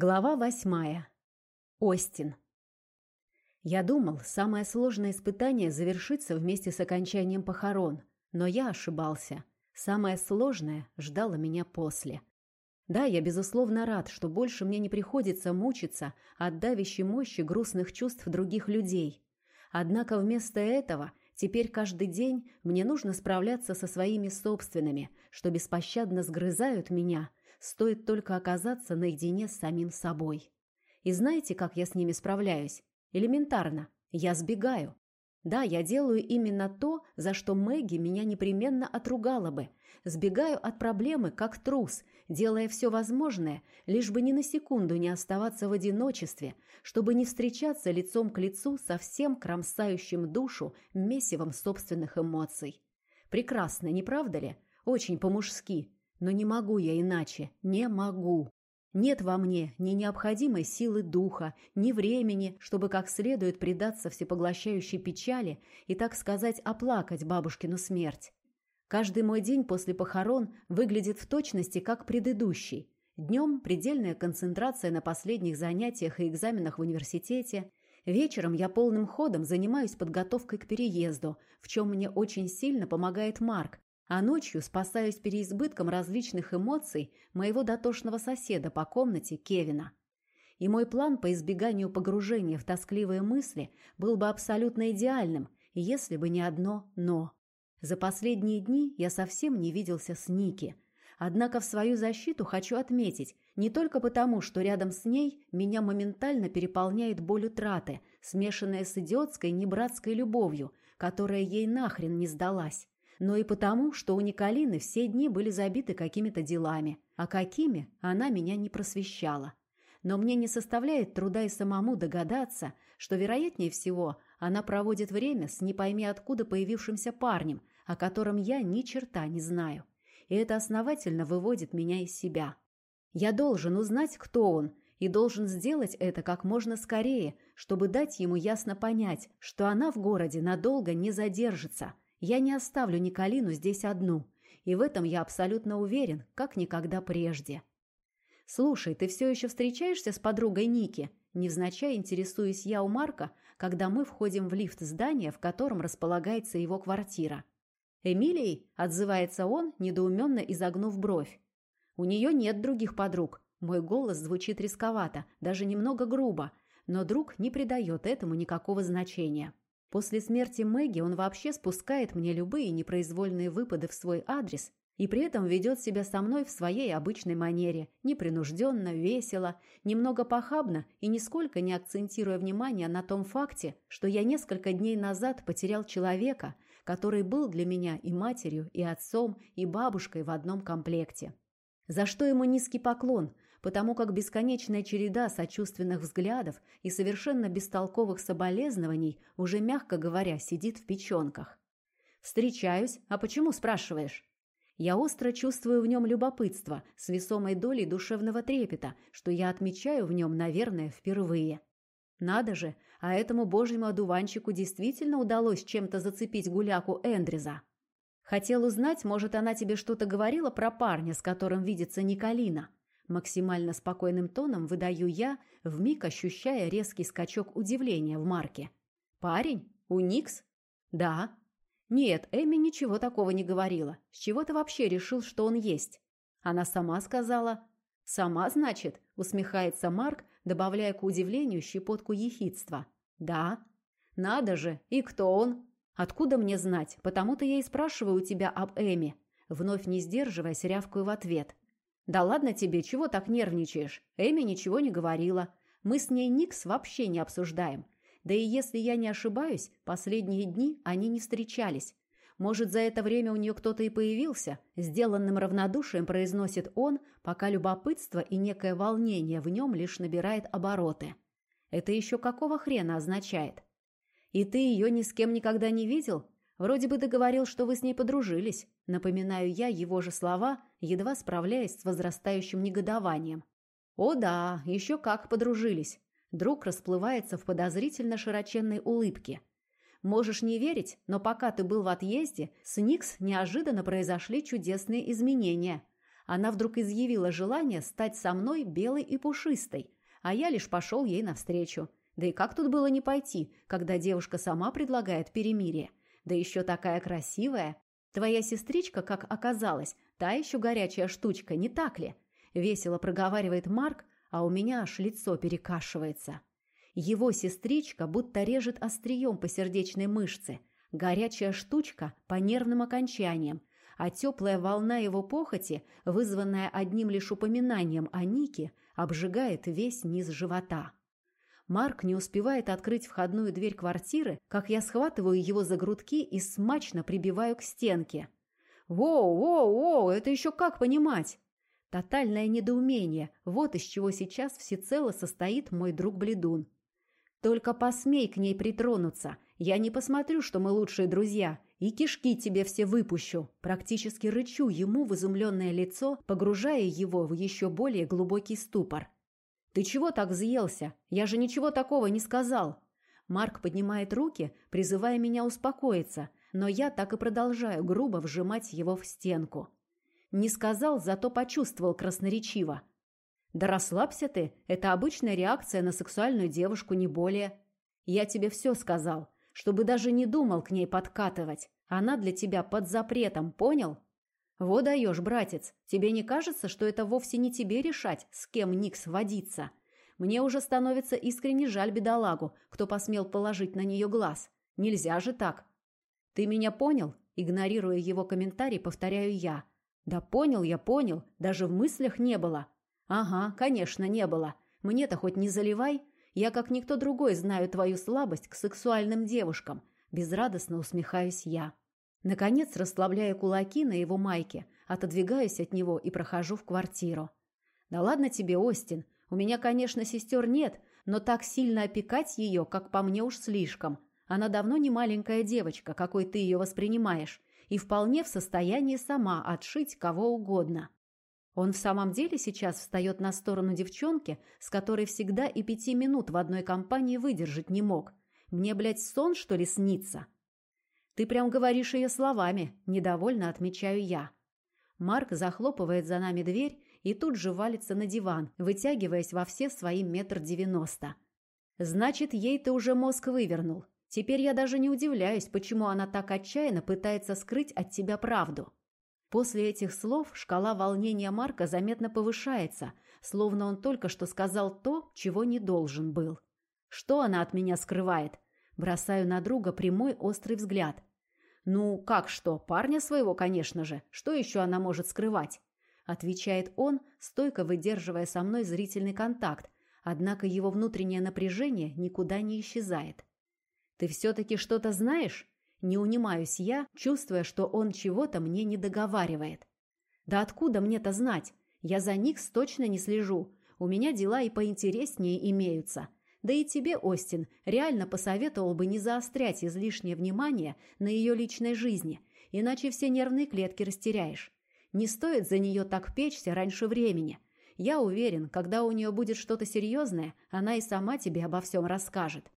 Глава восьмая. Остин. Я думал, самое сложное испытание завершится вместе с окончанием похорон, но я ошибался. Самое сложное ждало меня после. Да, я безусловно рад, что больше мне не приходится мучиться от давящей мощи грустных чувств других людей. Однако вместо этого теперь каждый день мне нужно справляться со своими собственными, что беспощадно сгрызают меня – стоит только оказаться наедине с самим собой. И знаете, как я с ними справляюсь? Элементарно. Я сбегаю. Да, я делаю именно то, за что Мэгги меня непременно отругала бы. Сбегаю от проблемы, как трус, делая все возможное, лишь бы ни на секунду не оставаться в одиночестве, чтобы не встречаться лицом к лицу со всем кромсающим душу месивом собственных эмоций. Прекрасно, не правда ли? Очень по-мужски. Но не могу я иначе, не могу. Нет во мне ни необходимой силы духа, ни времени, чтобы как следует предаться всепоглощающей печали и, так сказать, оплакать бабушкину смерть. Каждый мой день после похорон выглядит в точности как предыдущий. Днем предельная концентрация на последних занятиях и экзаменах в университете. Вечером я полным ходом занимаюсь подготовкой к переезду, в чем мне очень сильно помогает Марк, а ночью спасаюсь переизбытком различных эмоций моего дотошного соседа по комнате Кевина. И мой план по избеганию погружения в тоскливые мысли был бы абсолютно идеальным, если бы не одно «но». За последние дни я совсем не виделся с Ники. Однако в свою защиту хочу отметить, не только потому, что рядом с ней меня моментально переполняет боль утраты, смешанная с идиотской небратской любовью, которая ей нахрен не сдалась но и потому, что у Николины все дни были забиты какими-то делами, а какими она меня не просвещала. Но мне не составляет труда и самому догадаться, что, вероятнее всего, она проводит время с не пойми откуда появившимся парнем, о котором я ни черта не знаю. И это основательно выводит меня из себя. Я должен узнать, кто он, и должен сделать это как можно скорее, чтобы дать ему ясно понять, что она в городе надолго не задержится – я не оставлю Николину здесь одну, и в этом я абсолютно уверен, как никогда прежде. «Слушай, ты все еще встречаешься с подругой Ники?» Невзначай интересуюсь я у Марка, когда мы входим в лифт здания, в котором располагается его квартира. «Эмилией?» – отзывается он, недоуменно изогнув бровь. «У нее нет других подруг». Мой голос звучит рисковато, даже немного грубо, но друг не придает этому никакого значения. После смерти Мэгги он вообще спускает мне любые непроизвольные выпады в свой адрес и при этом ведет себя со мной в своей обычной манере, непринужденно, весело, немного похабно и нисколько не акцентируя внимание на том факте, что я несколько дней назад потерял человека, который был для меня и матерью, и отцом, и бабушкой в одном комплекте. За что ему низкий поклон – потому как бесконечная череда сочувственных взглядов и совершенно бестолковых соболезнований уже, мягко говоря, сидит в печенках. «Встречаюсь. А почему, спрашиваешь?» Я остро чувствую в нем любопытство с весомой долей душевного трепета, что я отмечаю в нем, наверное, впервые. Надо же, а этому божьему одуванчику действительно удалось чем-то зацепить гуляку Эндриза. Хотел узнать, может, она тебе что-то говорила про парня, с которым видится Николина. Максимально спокойным тоном выдаю я, вмиг ощущая резкий скачок удивления в Марке. «Парень? У Никс?» «Да». «Нет, Эми ничего такого не говорила. С чего ты вообще решил, что он есть?» Она сама сказала. «Сама, значит?» – усмехается Марк, добавляя к удивлению щепотку ехидства. «Да». «Надо же! И кто он?» «Откуда мне знать? Потому-то я и спрашиваю у тебя об Эми». Вновь не сдерживаясь, рявкаю в ответ. «Да ладно тебе, чего так нервничаешь? Эми ничего не говорила. Мы с ней Никс вообще не обсуждаем. Да и если я не ошибаюсь, последние дни они не встречались. Может, за это время у нее кто-то и появился?» Сделанным равнодушием произносит он, пока любопытство и некое волнение в нем лишь набирает обороты. «Это еще какого хрена означает?» «И ты ее ни с кем никогда не видел? Вроде бы договорил, что вы с ней подружились». Напоминаю я его же слова, едва справляясь с возрастающим негодованием. «О да, еще как подружились!» Друг расплывается в подозрительно широченной улыбке. «Можешь не верить, но пока ты был в отъезде, с Никс неожиданно произошли чудесные изменения. Она вдруг изъявила желание стать со мной белой и пушистой, а я лишь пошел ей навстречу. Да и как тут было не пойти, когда девушка сама предлагает перемирие? Да еще такая красивая. Твоя сестричка, как оказалось, та еще горячая штучка, не так ли? Весело проговаривает Марк, а у меня аж лицо перекашивается. Его сестричка будто режет острием по сердечной мышце, горячая штучка по нервным окончаниям, а теплая волна его похоти, вызванная одним лишь упоминанием о Нике, обжигает весь низ живота. Марк не успевает открыть входную дверь квартиры, как я схватываю его за грудки и смачно прибиваю к стенке. «Воу, воу, воу, это еще как понимать?» Тотальное недоумение – вот из чего сейчас всецело состоит мой друг-бледун. «Только посмей к ней притронуться. Я не посмотрю, что мы лучшие друзья, и кишки тебе все выпущу». Практически рычу ему в изумленное лицо, погружая его в еще более глубокий ступор. «Ты чего так взъелся? Я же ничего такого не сказал!» Марк поднимает руки, призывая меня успокоиться, но я так и продолжаю грубо вжимать его в стенку. Не сказал, зато почувствовал красноречиво. «Да расслабься ты, это обычная реакция на сексуальную девушку, не более. Я тебе все сказал, чтобы даже не думал к ней подкатывать. Она для тебя под запретом, понял?» «Во даешь, братец, тебе не кажется, что это вовсе не тебе решать, с кем Никс водиться? Мне уже становится искренне жаль бедолагу, кто посмел положить на нее глаз. Нельзя же так». «Ты меня понял?» Игнорируя его комментарий, повторяю я. «Да понял я, понял. Даже в мыслях не было». «Ага, конечно, не было. Мне-то хоть не заливай. Я, как никто другой, знаю твою слабость к сексуальным девушкам». Безрадостно усмехаюсь я. Наконец, расслабляя кулаки на его майке, отодвигаюсь от него и прохожу в квартиру. «Да ладно тебе, Остин. У меня, конечно, сестер нет, но так сильно опекать ее, как по мне уж слишком. Она давно не маленькая девочка, какой ты ее воспринимаешь, и вполне в состоянии сама отшить кого угодно». Он в самом деле сейчас встает на сторону девчонки, с которой всегда и пяти минут в одной компании выдержать не мог. Мне, блядь, сон, что ли, снится?» «Ты прям говоришь ее словами», – недовольно отмечаю я. Марк захлопывает за нами дверь и тут же валится на диван, вытягиваясь во все свои метр девяносто. «Значит, ей ты уже мозг вывернул. Теперь я даже не удивляюсь, почему она так отчаянно пытается скрыть от тебя правду». После этих слов шкала волнения Марка заметно повышается, словно он только что сказал то, чего не должен был. Что она от меня скрывает? Бросаю на друга прямой острый взгляд. «Ну, как что? Парня своего, конечно же. Что еще она может скрывать?» Отвечает он, стойко выдерживая со мной зрительный контакт, однако его внутреннее напряжение никуда не исчезает. «Ты все-таки что-то знаешь?» Не унимаюсь я, чувствуя, что он чего-то мне не договаривает. «Да откуда мне-то знать? Я за Никс точно не слежу. У меня дела и поинтереснее имеются. Да и тебе, Остин, реально посоветовал бы не заострять излишнее внимание на ее личной жизни, иначе все нервные клетки растеряешь. Не стоит за нее так печься раньше времени. Я уверен, когда у нее будет что-то серьезное, она и сама тебе обо всем расскажет.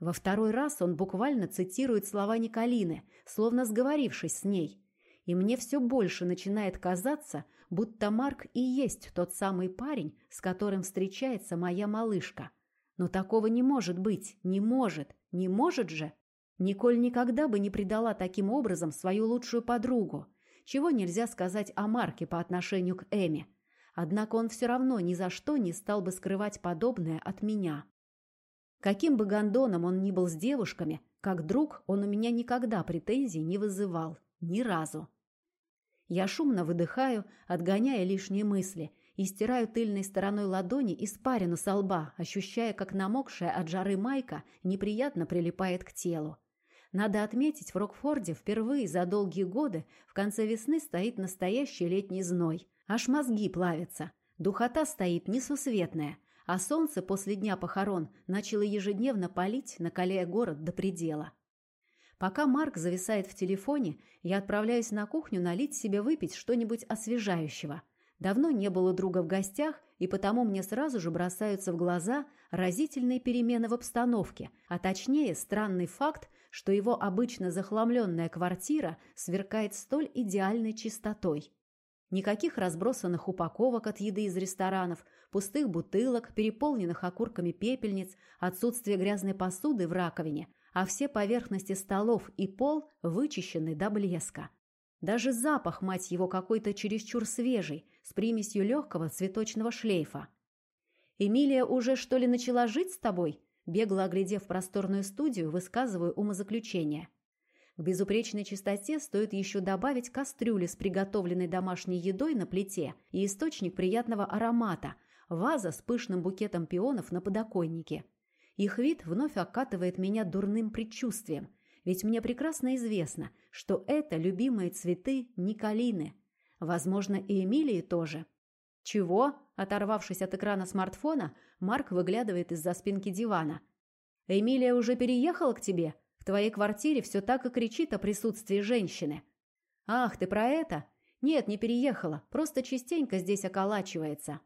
Во второй раз он буквально цитирует слова Николины, словно сговорившись с ней. И мне все больше начинает казаться, будто Марк и есть тот самый парень, с которым встречается моя малышка – но такого не может быть, не может, не может же. Николь никогда бы не предала таким образом свою лучшую подругу, чего нельзя сказать о Марке по отношению к Эми. Однако он все равно ни за что не стал бы скрывать подобное от меня. Каким бы гондоном он ни был с девушками, как друг он у меня никогда претензий не вызывал. Ни разу. Я шумно выдыхаю, отгоняя лишние мысли, и стираю тыльной стороной ладони испарину со лба, ощущая, как намокшая от жары майка неприятно прилипает к телу. Надо отметить, в Рокфорде впервые за долгие годы в конце весны стоит настоящий летний зной. Аж мозги плавятся. Духота стоит несусветная, а солнце после дня похорон начало ежедневно палить, накаляя город до предела. Пока Марк зависает в телефоне, я отправляюсь на кухню налить себе выпить что-нибудь освежающего – Давно не было друга в гостях, и потому мне сразу же бросаются в глаза разительные перемены в обстановке, а точнее странный факт, что его обычно захламленная квартира сверкает столь идеальной чистотой. Никаких разбросанных упаковок от еды из ресторанов, пустых бутылок, переполненных окурками пепельниц, отсутствие грязной посуды в раковине, а все поверхности столов и пол вычищены до блеска. Даже запах, мать его, какой-то чересчур свежий, с примесью легкого цветочного шлейфа. «Эмилия уже, что ли, начала жить с тобой?» Бегло оглядев просторную студию, высказываю умозаключение. К безупречной чистоте стоит еще добавить кастрюли с приготовленной домашней едой на плите и источник приятного аромата, ваза с пышным букетом пионов на подоконнике. Их вид вновь окатывает меня дурным предчувствием, ведь мне прекрасно известно, что это любимые цветы Николины. Возможно, и Эмилии тоже. «Чего?» – оторвавшись от экрана смартфона, Марк выглядывает из-за спинки дивана. «Эмилия уже переехала к тебе? В твоей квартире все так и кричит о присутствии женщины». «Ах, ты про это?» «Нет, не переехала, просто частенько здесь околачивается».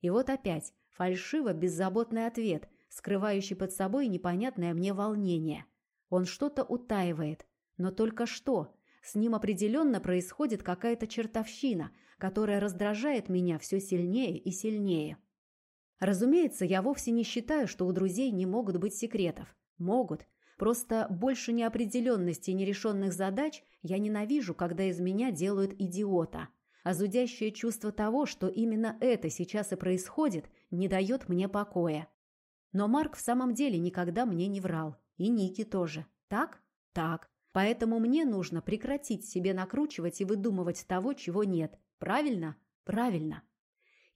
И вот опять фальшиво беззаботный ответ, скрывающий под собой непонятное мне волнение. Он что-то утаивает. Но только что? С ним определенно происходит какая-то чертовщина, которая раздражает меня все сильнее и сильнее. Разумеется, я вовсе не считаю, что у друзей не могут быть секретов. Могут. Просто больше неопределенности и нерешенных задач я ненавижу, когда из меня делают идиота. А зудящее чувство того, что именно это сейчас и происходит, не дает мне покоя. Но Марк в самом деле никогда мне не врал. И Ники тоже. Так? Так. Поэтому мне нужно прекратить себе накручивать и выдумывать того, чего нет. Правильно? Правильно.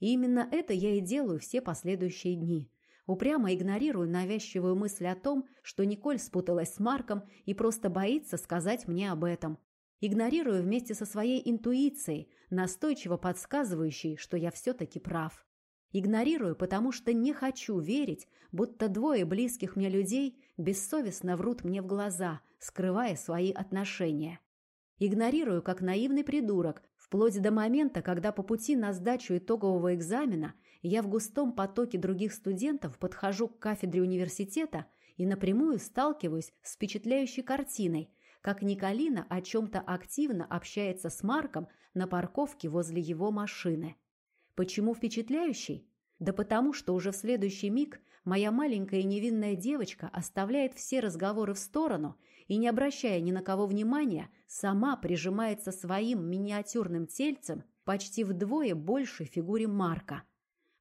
И именно это я и делаю все последующие дни. Упрямо игнорирую навязчивую мысль о том, что Николь спуталась с Марком и просто боится сказать мне об этом. Игнорирую вместе со своей интуицией, настойчиво подсказывающей, что я все-таки прав. Игнорирую, потому что не хочу верить, будто двое близких мне людей бессовестно врут мне в глаза, скрывая свои отношения. Игнорирую, как наивный придурок, вплоть до момента, когда по пути на сдачу итогового экзамена я в густом потоке других студентов подхожу к кафедре университета и напрямую сталкиваюсь с впечатляющей картиной, как Николина о чем-то активно общается с Марком на парковке возле его машины. Почему впечатляющий? Да потому, что уже в следующий миг моя маленькая невинная девочка оставляет все разговоры в сторону и, не обращая ни на кого внимания, сама прижимается своим миниатюрным тельцем почти вдвое большей фигуре Марка.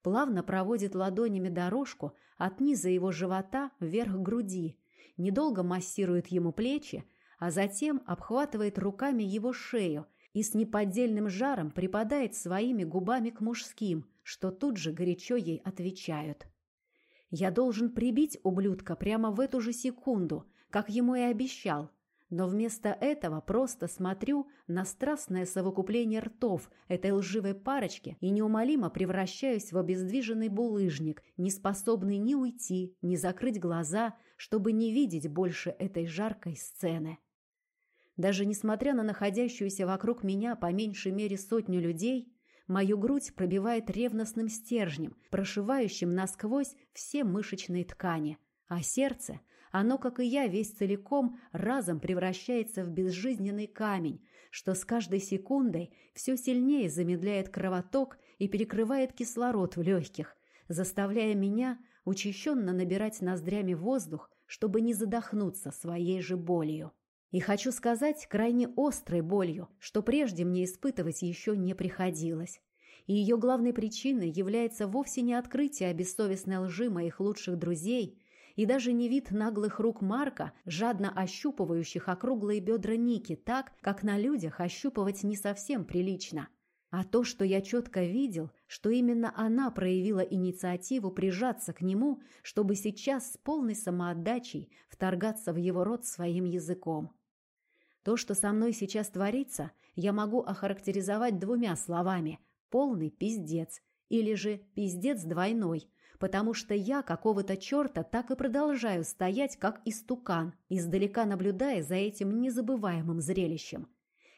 Плавно проводит ладонями дорожку от низа его живота вверх груди, недолго массирует ему плечи, а затем обхватывает руками его шею и с неподдельным жаром припадает своими губами к мужским, что тут же горячо ей отвечают. Я должен прибить ублюдка прямо в эту же секунду, как ему и обещал, но вместо этого просто смотрю на страстное совокупление ртов этой лживой парочки и неумолимо превращаюсь в обездвиженный булыжник, не способный ни уйти, ни закрыть глаза, чтобы не видеть больше этой жаркой сцены. Даже несмотря на находящуюся вокруг меня по меньшей мере сотню людей, мою грудь пробивает ревностным стержнем, прошивающим насквозь все мышечные ткани, а сердце, оно, как и я, весь целиком разом превращается в безжизненный камень, что с каждой секундой все сильнее замедляет кровоток и перекрывает кислород в легких, заставляя меня учащенно набирать ноздрями воздух, чтобы не задохнуться своей же болью. И хочу сказать крайне острой болью, что прежде мне испытывать еще не приходилось. И ее главной причиной является вовсе не открытие бессовестной лжи моих лучших друзей и даже не вид наглых рук Марка, жадно ощупывающих округлые бедра Ники так, как на людях ощупывать не совсем прилично. А то, что я четко видел, что именно она проявила инициативу прижаться к нему, чтобы сейчас с полной самоотдачей вторгаться в его рот своим языком. То, что со мной сейчас творится, я могу охарактеризовать двумя словами – полный пиздец, или же пиздец двойной, потому что я какого-то черта так и продолжаю стоять, как истукан, издалека наблюдая за этим незабываемым зрелищем.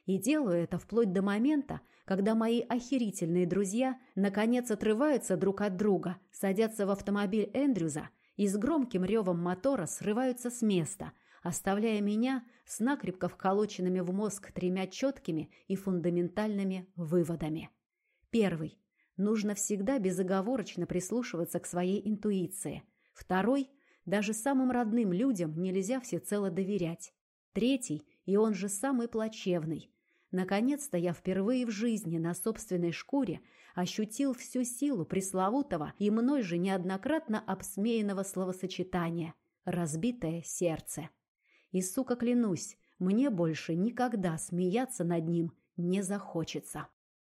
И делаю это вплоть до момента, когда мои охерительные друзья наконец отрываются друг от друга, садятся в автомобиль Эндрюза и с громким ревом мотора срываются с места – оставляя меня с накрепко вколоченными в мозг тремя четкими и фундаментальными выводами. Первый. Нужно всегда безоговорочно прислушиваться к своей интуиции. Второй. Даже самым родным людям нельзя всецело доверять. Третий, и он же самый плачевный. Наконец-то я впервые в жизни на собственной шкуре ощутил всю силу пресловутого и мной же неоднократно обсмеянного словосочетания «разбитое сердце». И, сука, клянусь, мне больше никогда смеяться над ним не захочется.